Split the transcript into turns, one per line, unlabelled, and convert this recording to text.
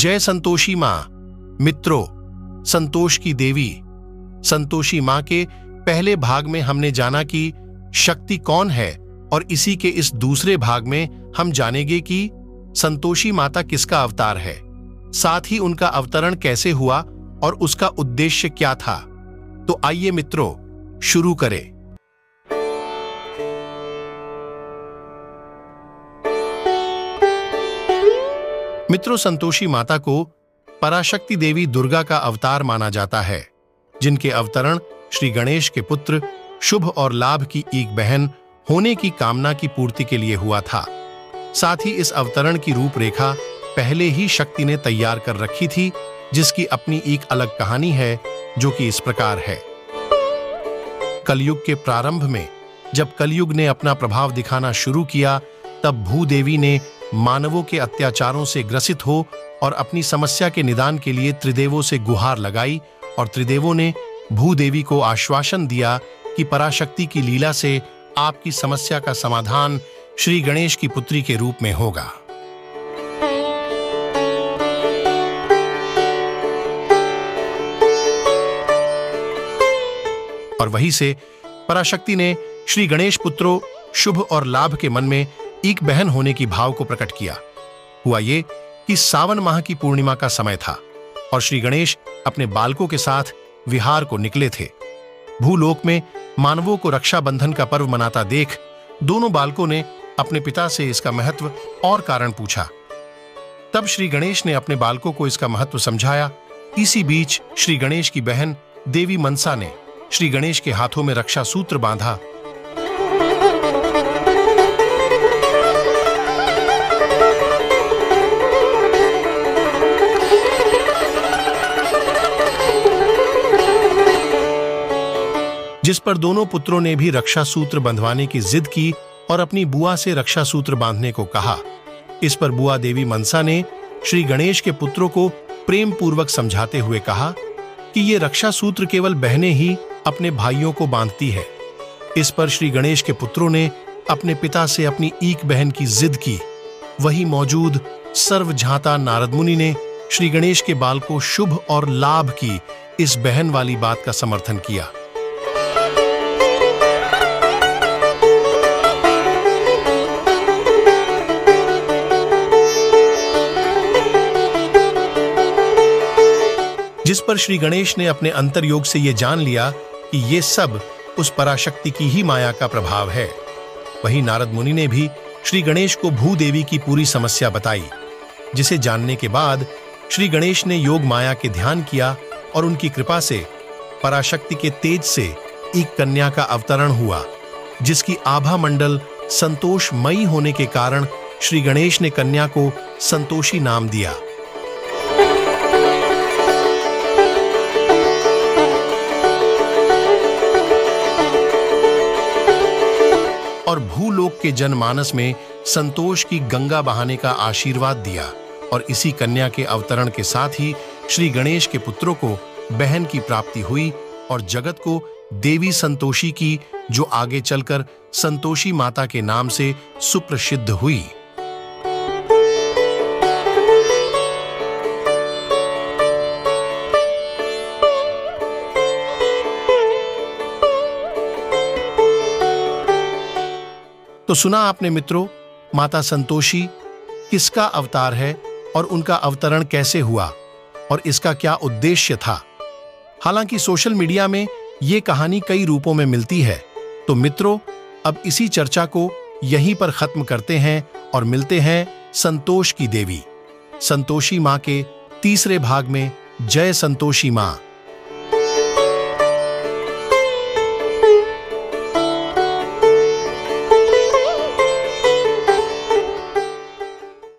जय संतोषी माँ। मित्रों, संतोष की देवी, संतोषी माँ के पहले भाग में हमने जाना कि शक्ति कौन है और इसी के इस दूसरे भाग में हम जानेंगे कि संतोषी माता किसका अवतार है। साथ ही उनका अवतरण कैसे हुआ और उसका उद्देश्य क्या था। तो आइए मित्रों, शुरू करें। मित्रों संतोषी माता को पराशक्ति देवी दुर्गा का अवतार माना जाता है, जिनके अवतरण श्री गणेश के पुत्र शुभ और लाभ की एक बहन होने की कामना की पूर्ति के लिए हुआ था। साथ ही इस अवतरण की रूपरेखा पहले ही शक्ति ने तैयार कर रखी थी, जिसकी अपनी एक अलग कहानी है, जो कि इस प्रकार है। कलयुग के प्रारंभ में, जब कलयुग ने अपना प्रभाव दिखाना शुरू किया, तब भूदेवी ने मानवों के अत्याचारों से ग्रसित हो और अपनी समस्या के निदान के लिए त्रिदेवों से गुहार लगाई और त्रिदेवों ने भूदेवी को आश्वासन दिया कि पराशक्ति की लीला से आपकी समस्या का समाधान श्री गणेश की पुत्री के रूप में होगा। और वहीं से पराशक्ति ने श्री गणेश पुत्रों शुभ और लाभ के मन में एक बहन होने की भाव को प्रकट किया। हुआ ये कि सावन माह की पूर्णिमा का समय था और श्री गणेश अपने बालकों के साथ विहार को निकले थे। भूलोक में मानवों को रक्षाबंधन का पर्व मनाता देख दोनों बालकों ने अपने पिता से इसका महत्व और कारण पूछा। तब श्री गणेश ने अपने बालकों को इसका महत्व समझाया। इसी बीच श्री गणेश की बहन देवी मनसा ने श्री गणेश के हाथों में रक्षा सूत्र बांधा जिस पर दोनों पुत्रों ने भी रक्षा सूत्र बंधवाने की जिद की और अपनी बुआ से रक्षा सूत्र बांधने को कहा। इस पर बुआ देवी मनसा ने श्री गणेश के पुत्रों को प्रेम पूर्वक समझाते हुए कहा कि ये रक्षा सूत्र केवल बहने ही अपने भाइयों को बांधती है। इस पर श्री गणेश के पुत्रों ने अपने पिता से अपनी एक बहन की जिद की। वही मौजूद सर्व झाता नारद मुनि ने श्री गणेश के बाल को शुभ और लाभ की इस बहन वाली बात का समर्थन किया। जिस पर श्री गणेश ने अपने अंतर्योग से यह जान लिया कि ये सब उस पराशक्ति की ही माया का प्रभाव है। वहीं नारद मुनि ने भी श्री गणेश को भूदेवी की पूरी समस्या बताई, जिसे जानने के बाद श्री गणेश ने योग माया के ध्यान किया और उनकी कृपा से पराशक्ति के तेज से एक कन्या का अवतरण हुआ, जिसकी आभा मंडल संतोषमयी होने के कारण श्री गणेश ने कन्या को संतोषी नाम दिया। और भूलोक के जनमानस में संतोष की गंगा बहाने का आशीर्वाद दिया और इसी कन्या के अवतरण के साथ ही श्री गणेश के पुत्रों को बहन की प्राप्ति हुई और जगत को देवी संतोषी की, जो आगे चलकर संतोषी माता के नाम से सुप्रसिद्ध हुई। तो सुना आपने मित्रों, माता संतोषी, किसका अवतार है और उनका अवतरण कैसे हुआ और इसका क्या उद्देश्य था? हालाँकि सोशल मीडिया में ये कहानी कई रूपों में मिलती है तो मित्रों, अब इसी चर्चा को यहीं पर खत्म करते हैं और मिलते हैं संतोष की देवी। संतोषी माँ के तीसरे भाग में, जय संतोषी माँ।